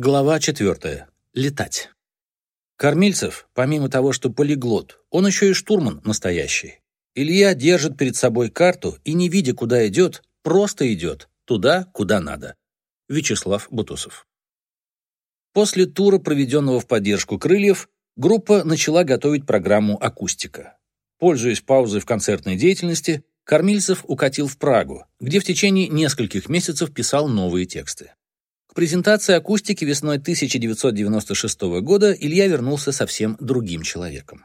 Глава 4. Летать. Кормильцев, помимо того, что полиглот, он еще и штурман настоящий. Илья держит перед собой карту и, не видя, куда идет, просто идет туда, куда надо. Вячеслав Бутусов. После тура, проведенного в поддержку крыльев, группа начала готовить программу «Акустика». Пользуясь паузой в концертной деятельности, Кормильцев укатил в Прагу, где в течение нескольких месяцев писал новые тексты. Презентации акустики весной 1996 года Илья вернулся совсем другим человеком.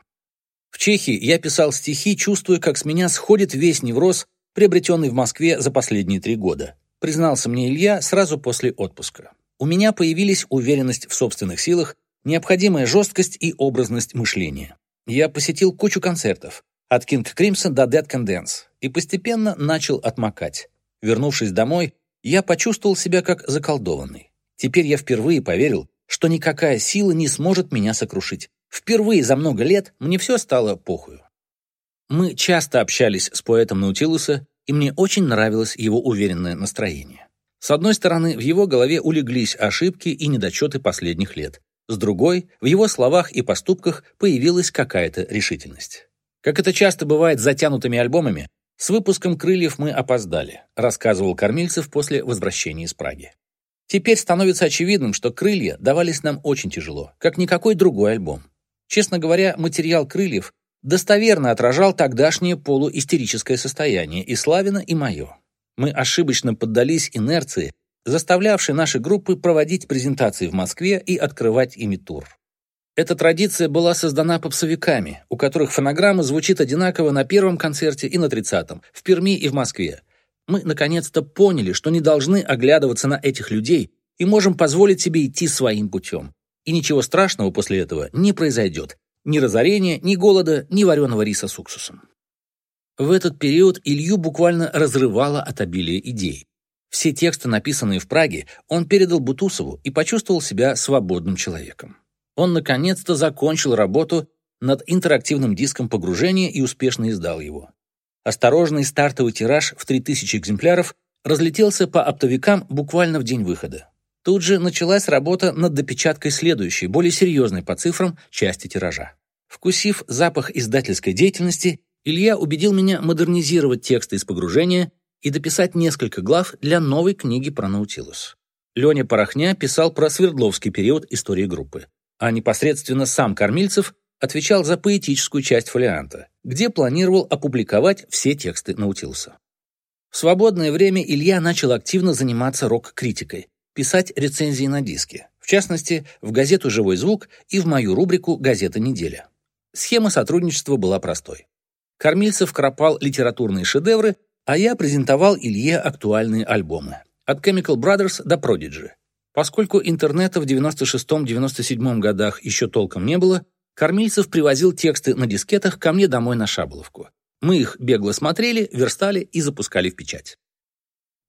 В Чехии я писал стихи, чувствуя, как с меня сходит весь невроз, приобретенный в Москве за последние три года, признался мне Илья сразу после отпуска. У меня появились уверенность в собственных силах, необходимая жесткость и образность мышления. Я посетил кучу концертов, от King Crimson до Dead Can и постепенно начал отмокать. Вернувшись домой, я почувствовал себя как заколдованный. Теперь я впервые поверил, что никакая сила не сможет меня сокрушить. Впервые за много лет мне все стало похую. Мы часто общались с поэтом Наутилуса, и мне очень нравилось его уверенное настроение. С одной стороны, в его голове улеглись ошибки и недочеты последних лет. С другой, в его словах и поступках появилась какая-то решительность. Как это часто бывает с затянутыми альбомами, с выпуском «Крыльев» мы опоздали, рассказывал Кормильцев после возвращения из Праги. Теперь становится очевидным, что «Крылья» давались нам очень тяжело, как никакой другой альбом. Честно говоря, материал «Крыльев» достоверно отражал тогдашнее полуистерическое состояние и Славина, и мое. Мы ошибочно поддались инерции, заставлявшей наши группы проводить презентации в Москве и открывать ими тур. Эта традиция была создана попсовиками, у которых фонограмма звучит одинаково на первом концерте и на тридцатом, в Перми и в Москве. Мы, наконец-то, поняли, что не должны оглядываться на этих людей и можем позволить себе идти своим путем. И ничего страшного после этого не произойдет. Ни разорения, ни голода, ни вареного риса с уксусом. В этот период Илью буквально разрывало от обилия идей. Все тексты, написанные в Праге, он передал Бутусову и почувствовал себя свободным человеком. Он наконец-то закончил работу над интерактивным диском погружения и успешно издал его. Осторожный стартовый тираж в 3000 экземпляров разлетелся по оптовикам буквально в день выхода. Тут же началась работа над допечаткой следующей, более серьезной по цифрам, части тиража. Вкусив запах издательской деятельности, Илья убедил меня модернизировать тексты из погружения и дописать несколько глав для новой книги про Наутилус. Леня Порохня писал про Свердловский период истории группы а непосредственно сам Кормильцев отвечал за поэтическую часть фолианта, где планировал опубликовать все тексты Наутилуса. В свободное время Илья начал активно заниматься рок-критикой, писать рецензии на диски, в частности, в газету «Живой звук» и в мою рубрику «Газета неделя». Схема сотрудничества была простой. Кормильцев кропал литературные шедевры, а я презентовал Илье актуальные альбомы. От Chemical Brothers до Prodigy. Поскольку интернета в 96-97 годах еще толком не было, Кормильцев привозил тексты на дискетах ко мне домой на Шаболовку. Мы их бегло смотрели, верстали и запускали в печать.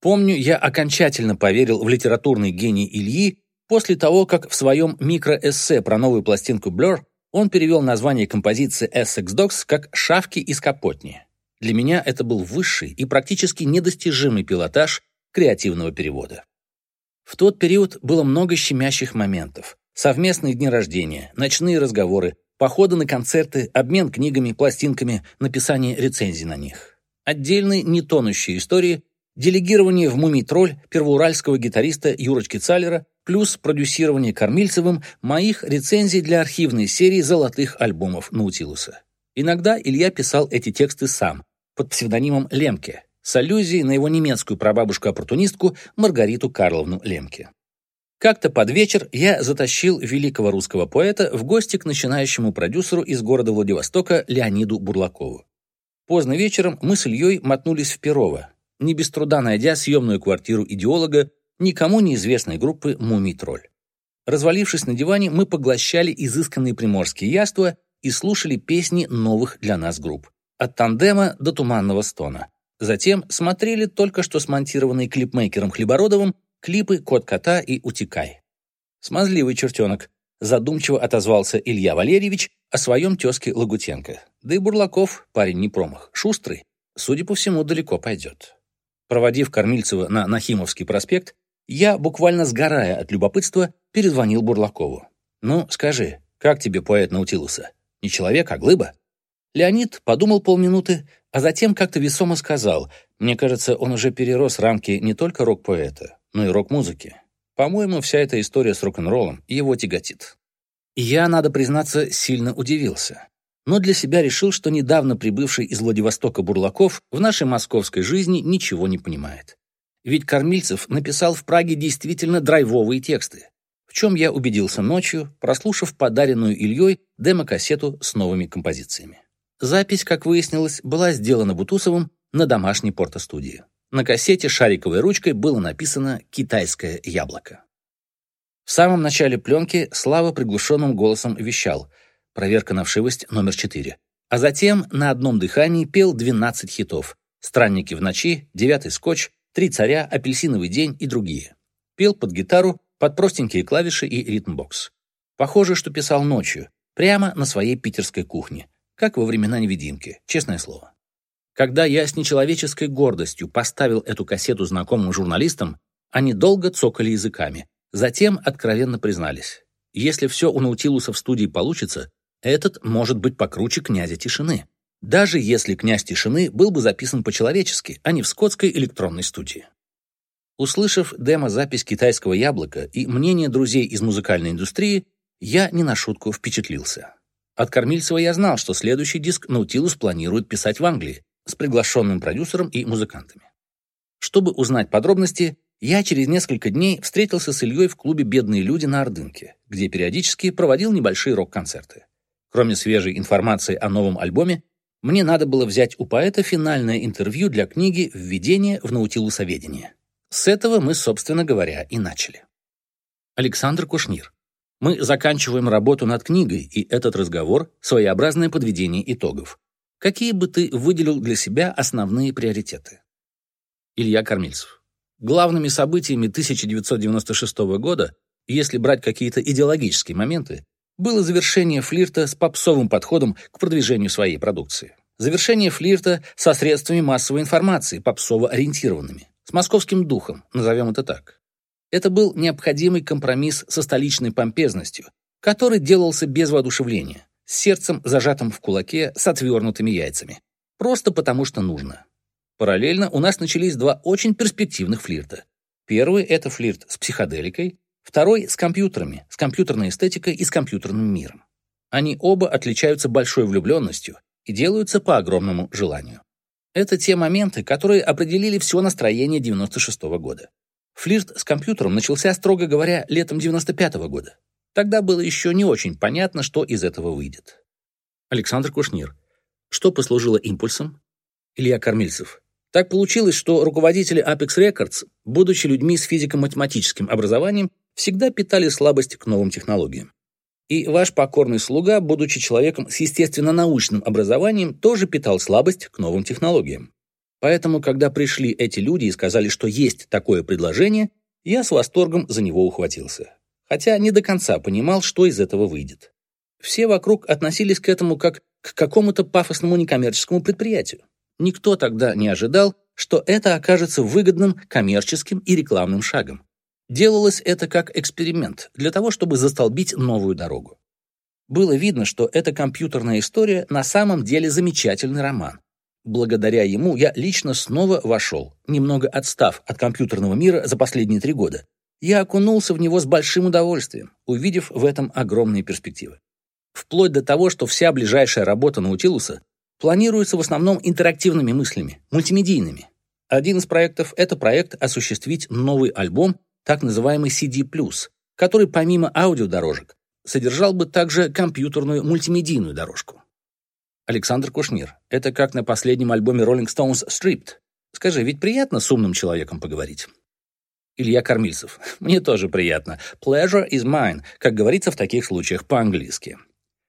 Помню, я окончательно поверил в литературный гений Ильи после того, как в своем микроэссе про новую пластинку Blur он перевел название композиции Essex Dogs как «Шавки из Капотни». Для меня это был высший и практически недостижимый пилотаж креативного перевода. В тот период было много щемящих моментов. Совместные дни рождения, ночные разговоры, походы на концерты, обмен книгами, пластинками, написание рецензий на них. Отдельные нетонущие истории, делегирование в «Мумий-тролль» первоуральского гитариста Юрочки Цалера, плюс продюсирование Кормильцевым моих рецензий для архивной серии золотых альбомов Наутилуса. Иногда Илья писал эти тексты сам, под псевдонимом Лемке, с аллюзией на его немецкую прабабушку-оппортунистку Маргариту Карловну Лемке. Как-то под вечер я затащил великого русского поэта в гости к начинающему продюсеру из города Владивостока Леониду Бурлакову. Поздно вечером мы с Ильей мотнулись в Перово, не без труда найдя съемную квартиру идеолога никому неизвестной группы «Мумий-тролль». Развалившись на диване, мы поглощали изысканные приморские яства и слушали песни новых для нас групп. От тандема до туманного стона. Затем смотрели только что смонтированные клипмейкером Хлебородовым клипы «Кот кота» и «Утекай». Смазливый чертенок. Задумчиво отозвался Илья Валерьевич о своем тезке Лагутенко. Да и Бурлаков, парень не промах, шустрый, судя по всему, далеко пойдет. Проводив Кормильцева на Нахимовский проспект, я, буквально сгорая от любопытства, перезвонил Бурлакову. «Ну, скажи, как тебе поэт Наутилуса? Не человек, а глыба?» Леонид подумал полминуты, а затем как-то весомо сказал, «Мне кажется, он уже перерос рамки не только рок-поэта, но и рок-музыки. По-моему, вся эта история с рок-н-роллом его тяготит». Я, надо признаться, сильно удивился. Но для себя решил, что недавно прибывший из Владивостока Бурлаков в нашей московской жизни ничего не понимает. Ведь Кормильцев написал в Праге действительно драйвовые тексты, в чем я убедился ночью, прослушав подаренную Ильей демо-кассету с новыми композициями. Запись, как выяснилось, была сделана Бутусовым на домашней портостудии. На кассете шариковой ручкой было написано «Китайское яблоко». В самом начале пленки Слава приглушенным голосом вещал «Проверка на вшивость номер 4». А затем на одном дыхании пел 12 хитов «Странники в ночи», «Девятый скотч», «Три царя», «Апельсиновый день» и другие. Пел под гитару, под простенькие клавиши и ритмбокс. Похоже, что писал ночью, прямо на своей питерской кухне, как во времена невидимки, честное слово. Когда я с нечеловеческой гордостью поставил эту кассету знакомым журналистам, они долго цокали языками, затем откровенно признались. Если все у Наутилуса в студии получится, этот может быть покруче князя тишины. Даже если князь тишины был бы записан по-человечески, а не в скотской электронной студии. Услышав демо-запись китайского яблока и мнение друзей из музыкальной индустрии, я не на шутку впечатлился. От Кормильцева я знал, что следующий диск Наутилус планирует писать в Англии с приглашенным продюсером и музыкантами. Чтобы узнать подробности, я через несколько дней встретился с Ильей в клубе «Бедные люди» на Ордынке, где периодически проводил небольшие рок-концерты. Кроме свежей информации о новом альбоме, мне надо было взять у поэта финальное интервью для книги «Введение в наутилусоведение». С этого мы, собственно говоря, и начали. Александр Кушнир. Мы заканчиваем работу над книгой, и этот разговор — своеобразное подведение итогов. Какие бы ты выделил для себя основные приоритеты? Илья Кормильцев. Главными событиями 1996 года, если брать какие-то идеологические моменты, было завершение флирта с попсовым подходом к продвижению своей продукции. Завершение флирта со средствами массовой информации, попсово-ориентированными, с московским духом, назовем это так. Это был необходимый компромисс со столичной помпезностью, который делался без воодушевления, с сердцем зажатым в кулаке с отвернутыми яйцами. Просто потому что нужно. Параллельно у нас начались два очень перспективных флирта. Первый — это флирт с психоделикой, второй — с компьютерами, с компьютерной эстетикой и с компьютерным миром. Они оба отличаются большой влюбленностью и делаются по огромному желанию. Это те моменты, которые определили все настроение 96 -го года. Флирт с компьютером начался, строго говоря, летом 95 -го года. Тогда было еще не очень понятно, что из этого выйдет. Александр Кушнир. Что послужило импульсом? Илья Кормильцев. Так получилось, что руководители Apex Records, будучи людьми с физико-математическим образованием, всегда питали слабость к новым технологиям. И ваш покорный слуга, будучи человеком с естественно-научным образованием, тоже питал слабость к новым технологиям. Поэтому, когда пришли эти люди и сказали, что есть такое предложение, я с восторгом за него ухватился. Хотя не до конца понимал, что из этого выйдет. Все вокруг относились к этому как к какому-то пафосному некоммерческому предприятию. Никто тогда не ожидал, что это окажется выгодным коммерческим и рекламным шагом. Делалось это как эксперимент, для того, чтобы застолбить новую дорогу. Было видно, что эта компьютерная история на самом деле замечательный роман, Благодаря ему я лично снова вошел, немного отстав от компьютерного мира за последние три года. Я окунулся в него с большим удовольствием, увидев в этом огромные перспективы. Вплоть до того, что вся ближайшая работа Наутилуса планируется в основном интерактивными мыслями, мультимедийными. Один из проектов — это проект осуществить новый альбом, так называемый CD+, который помимо аудиодорожек содержал бы также компьютерную мультимедийную дорожку. Александр Кушнир. Это как на последнем альбоме Rolling Stones Stripped. Скажи, ведь приятно с умным человеком поговорить? Илья Кормильцев. Мне тоже приятно. Pleasure is mine, как говорится в таких случаях по-английски.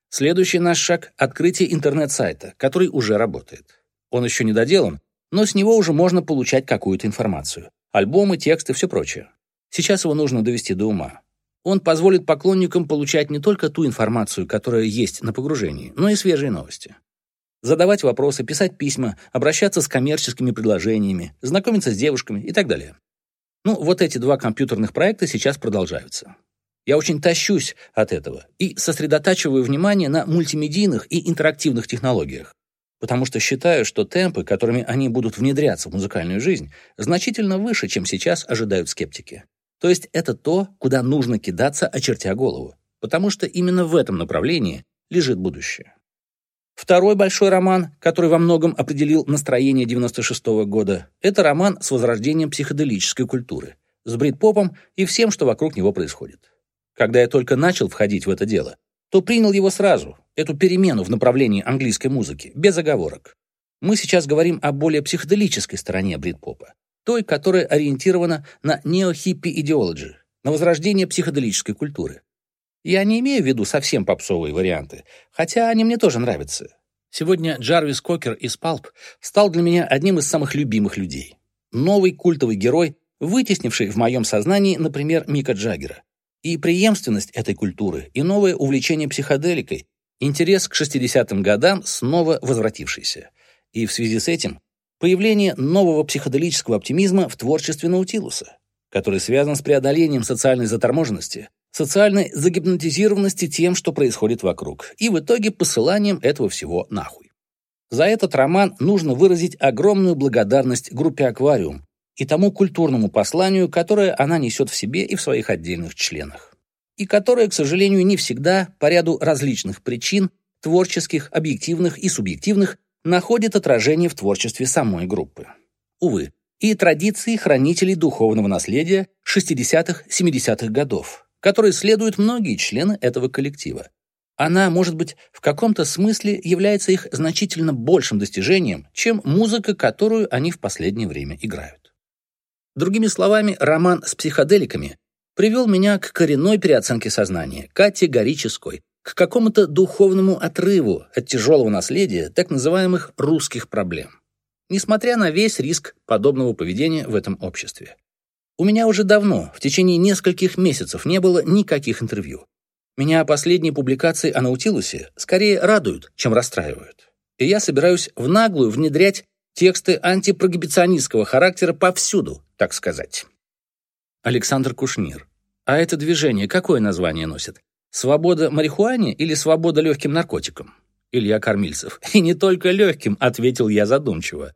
Следующий наш шаг — открытие интернет-сайта, который уже работает. Он еще не доделан, но с него уже можно получать какую-то информацию. Альбомы, тексты, все прочее. Сейчас его нужно довести до ума. Он позволит поклонникам получать не только ту информацию, которая есть на погружении, но и свежие новости задавать вопросы, писать письма, обращаться с коммерческими предложениями, знакомиться с девушками и так далее. Ну, вот эти два компьютерных проекта сейчас продолжаются. Я очень тащусь от этого и сосредотачиваю внимание на мультимедийных и интерактивных технологиях, потому что считаю, что темпы, которыми они будут внедряться в музыкальную жизнь, значительно выше, чем сейчас ожидают скептики. То есть это то, куда нужно кидаться, очертя голову, потому что именно в этом направлении лежит будущее. Второй большой роман, который во многом определил настроение 96 -го года, это роман с возрождением психоделической культуры, с брит-попом и всем, что вокруг него происходит. Когда я только начал входить в это дело, то принял его сразу, эту перемену в направлении английской музыки, без оговорок. Мы сейчас говорим о более психоделической стороне брит-попа, той, которая ориентирована на неохиппи-идеологи, на возрождение психоделической культуры. Я не имею в виду совсем попсовые варианты, хотя они мне тоже нравятся. Сегодня Джарвис Кокер из Палп стал для меня одним из самых любимых людей. Новый культовый герой, вытеснивший в моем сознании, например, Мика Джаггера. И преемственность этой культуры, и новое увлечение психоделикой, интерес к 60-м годам снова возвратившийся. И в связи с этим появление нового психоделического оптимизма в творчестве Наутилуса, который связан с преодолением социальной заторможенности, социальной загипнотизированности тем, что происходит вокруг, и в итоге посыланием этого всего нахуй. За этот роман нужно выразить огромную благодарность группе «Аквариум», и тому культурному посланию, которое она несет в себе и в своих отдельных членах. И которое, к сожалению, не всегда, по ряду различных причин, творческих, объективных и субъективных, находит отражение в творчестве самой группы. Увы, и традиции хранителей духовного наследия 60-70-х годов, которые следуют многие члены этого коллектива. Она, может быть, в каком-то смысле является их значительно большим достижением, чем музыка, которую они в последнее время играют. Другими словами, роман с психоделиками привел меня к коренной переоценке сознания, категорической, к какому-то духовному отрыву от тяжелого наследия так называемых русских проблем. Несмотря на весь риск подобного поведения в этом обществе. У меня уже давно, в течение нескольких месяцев, не было никаких интервью. Меня последние публикации о Наутилусе скорее радуют, чем расстраивают. И я собираюсь в наглую внедрять тексты антипрогибиционистского характера повсюду, так сказать. Александр Кушнир. А это движение какое название носит? Свобода марихуане или свобода легким наркотикам? Илья Кормильцев. И не только легким, ответил я задумчиво.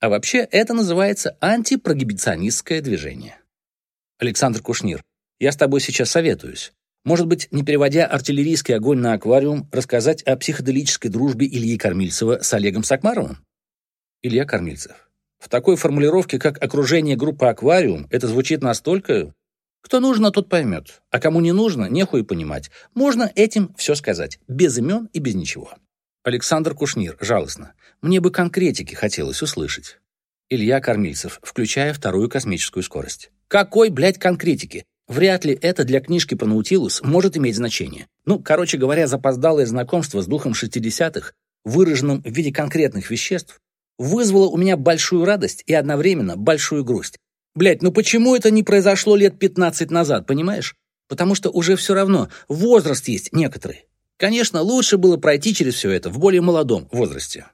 А вообще это называется антипрогибиционистское движение. Александр Кушнир. Я с тобой сейчас советуюсь. Может быть, не переводя артиллерийский огонь на аквариум, рассказать о психоделической дружбе Ильи Кормильцева с Олегом Сакмаровым? Илья Кормильцев. В такой формулировке, как окружение группы «Аквариум», это звучит настолько... Кто нужно, тот поймет. А кому не нужно, нехуй понимать. Можно этим все сказать. Без имен и без ничего. Александр Кушнир, жалостно. Мне бы конкретики хотелось услышать. Илья Кормильцев, включая вторую космическую скорость. Какой, блядь, конкретики? Вряд ли это для книжки про Наутилус может иметь значение. Ну, короче говоря, запоздалое знакомство с духом 60-х, выраженным в виде конкретных веществ, вызвало у меня большую радость и одновременно большую грусть. Блять, ну почему это не произошло лет 15 назад, понимаешь? Потому что уже все равно возраст есть некоторый. Конечно, лучше было пройти через все это в более молодом возрасте.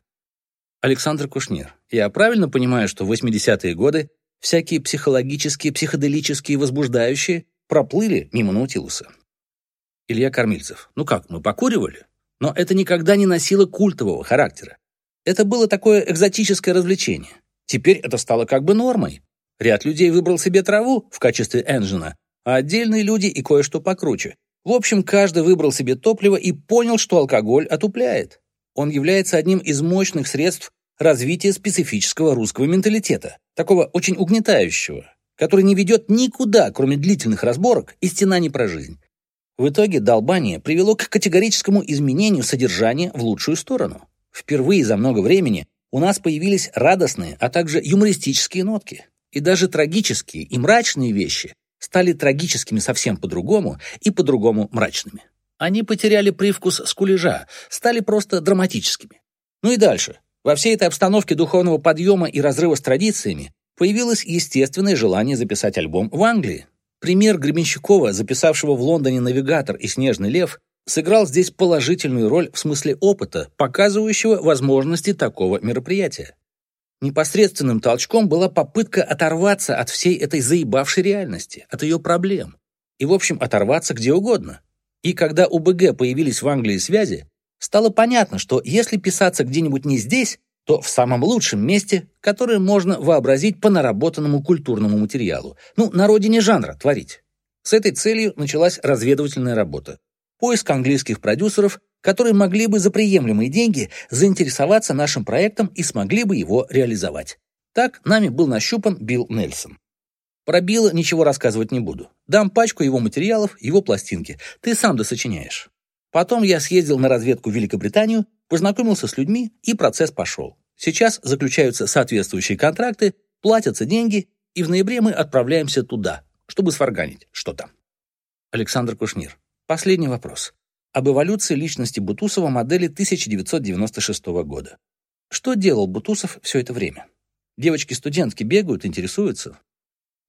Александр Кушнир. Я правильно понимаю, что в 80-е годы всякие психологические, психоделические, возбуждающие проплыли мимо Наутилуса? Илья Кормильцев. Ну как, мы покуривали? Но это никогда не носило культового характера. Это было такое экзотическое развлечение. Теперь это стало как бы нормой. Ряд людей выбрал себе траву в качестве энджина, а отдельные люди и кое-что покруче. В общем, каждый выбрал себе топливо и понял, что алкоголь отупляет. Он является одним из мощных средств развития специфического русского менталитета, такого очень угнетающего, который не ведет никуда, кроме длительных разборок и стенаний про жизнь. В итоге долбание привело к категорическому изменению содержания в лучшую сторону. Впервые за много времени у нас появились радостные, а также юмористические нотки. И даже трагические и мрачные вещи стали трагическими совсем по-другому и по-другому мрачными. Они потеряли привкус скулежа, стали просто драматическими. Ну и дальше. Во всей этой обстановке духовного подъема и разрыва с традициями появилось естественное желание записать альбом в Англии. Пример Гребенщикова, записавшего в Лондоне «Навигатор» и «Снежный лев», сыграл здесь положительную роль в смысле опыта, показывающего возможности такого мероприятия. Непосредственным толчком была попытка оторваться от всей этой заебавшей реальности, от ее проблем. и, в общем, оторваться где угодно. И когда у БГ появились в Англии связи, стало понятно, что если писаться где-нибудь не здесь, то в самом лучшем месте, которое можно вообразить по наработанному культурному материалу. Ну, на родине жанра творить. С этой целью началась разведывательная работа. Поиск английских продюсеров, которые могли бы за приемлемые деньги заинтересоваться нашим проектом и смогли бы его реализовать. Так нами был нащупан Билл Нельсон. Про Билла ничего рассказывать не буду. Дам пачку его материалов, его пластинки. Ты сам досочиняешь. Потом я съездил на разведку в Великобританию, познакомился с людьми, и процесс пошел. Сейчас заключаются соответствующие контракты, платятся деньги, и в ноябре мы отправляемся туда, чтобы сварганить что-то. Александр Кушнир. Последний вопрос. Об эволюции личности Бутусова модели 1996 года. Что делал Бутусов все это время? Девочки-студентки бегают, интересуются.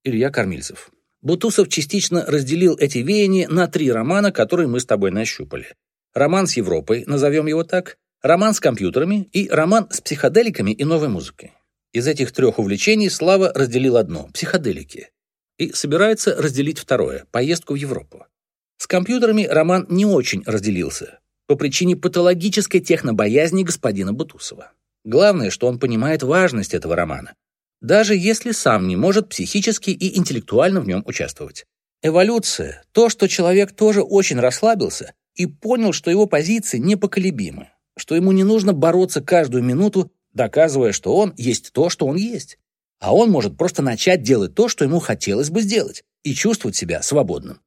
Илья Кормильцев. Бутусов частично разделил эти веяния на три романа, которые мы с тобой нащупали. Роман с Европой, назовем его так, роман с компьютерами и роман с психоделиками и новой музыкой. Из этих трех увлечений Слава разделил одно – психоделики. И собирается разделить второе – поездку в Европу. С компьютерами роман не очень разделился по причине патологической технобоязни господина Бутусова. Главное, что он понимает важность этого романа, даже если сам не может психически и интеллектуально в нем участвовать. Эволюция – то, что человек тоже очень расслабился и понял, что его позиции непоколебимы, что ему не нужно бороться каждую минуту, доказывая, что он есть то, что он есть. А он может просто начать делать то, что ему хотелось бы сделать, и чувствовать себя свободным.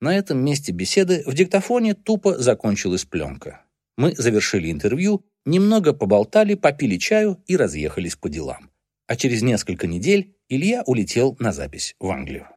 На этом месте беседы в диктофоне тупо закончилась пленка. Мы завершили интервью, немного поболтали, попили чаю и разъехались по делам а через несколько недель Илья улетел на запись в Англию.